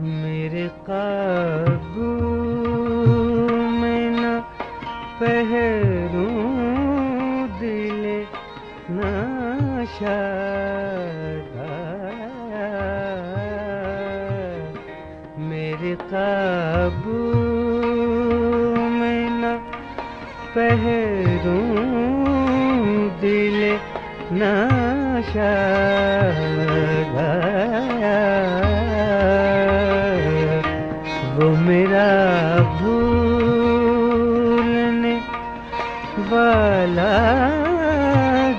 میرے قابو میں نہ پہروں دل نشا میرے قابو پہروں دل نشا وہ میرا بھولنے والا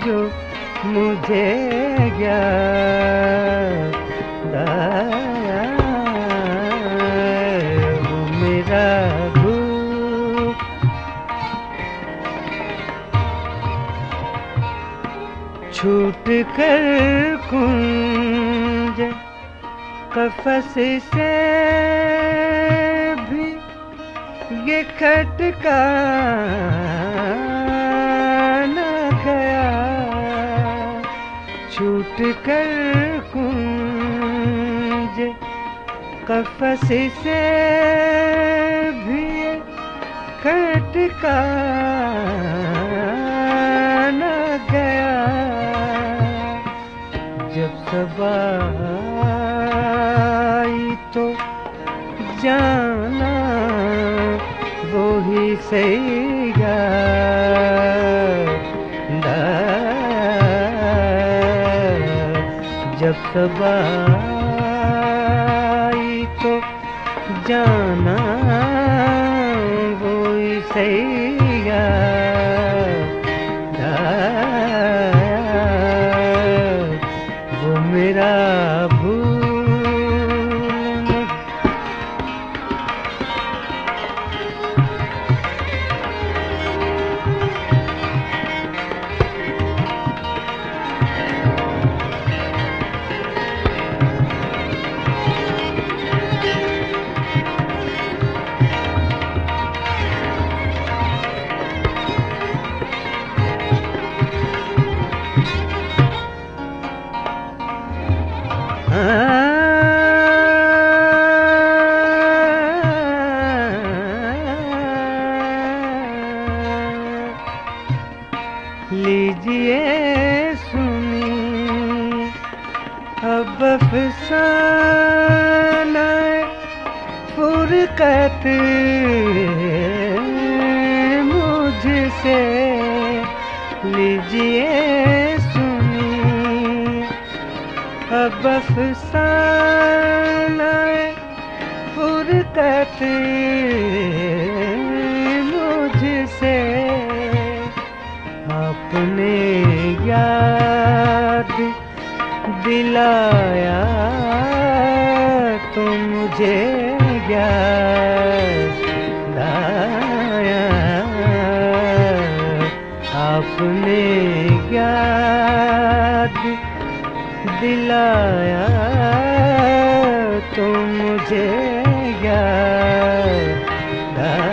جو مجھے گیا۔ چھوٹ کر کنج قفس سے بھی یہ کھٹکا نہ گیا۔ چھوٹ کر کنج قفس سے بھی یہ کھٹکا آئی تو جانا وہی سیگا جب سب آئی تو جانا وہی سیگا لیجیے سنی۔ اب افسانہ فرقت مجھ سے۔ لیجیے سنی۔ اب افسانہ فرقت دلایا تو مجھے یاد لایا آپ نے یاد دلایا تو مجھے یاد لایا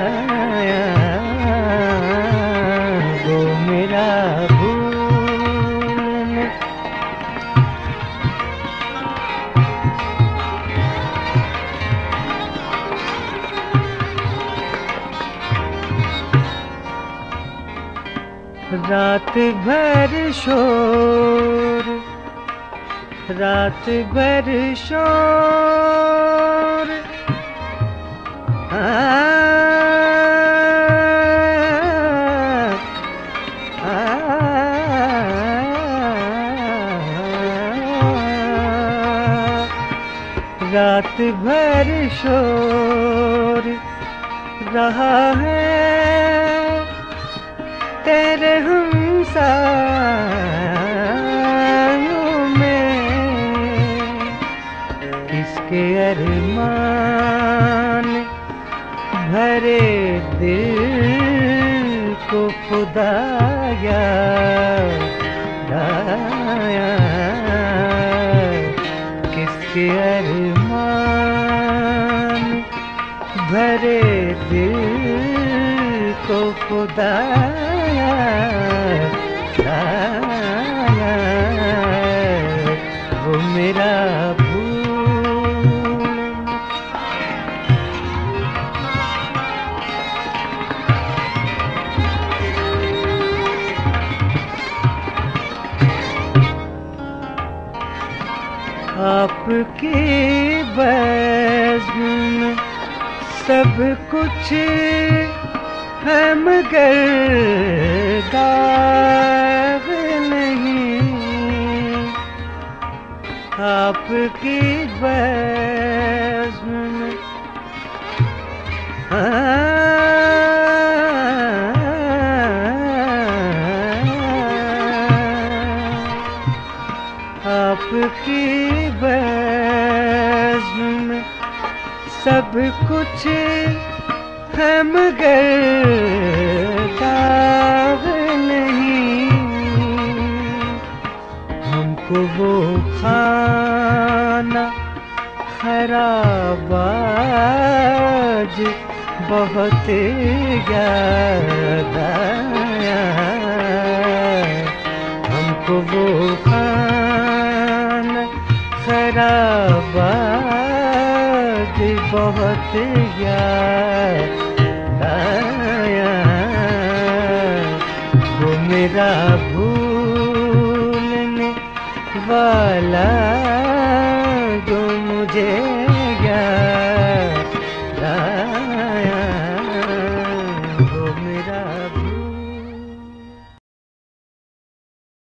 رات بھر شور رات بھر شور۔ رات بھر شور رہا ہے سایوں میں کس کے ارمان بھرے دل کو خدایا دایا کس کے ارمان بھرے دل کو خدایا وہ میرا آپ کے بزم سب کچھ ہے مگر آپ کی بزم میں۔ آپ کی بزم میں سب کچھ ہے مگر وہ کھانا خراب آج بہت یاد آیا ہم کو وہ کھانا خراب آج بہت یاد آیا وہ میرا والا لگو مجھے۔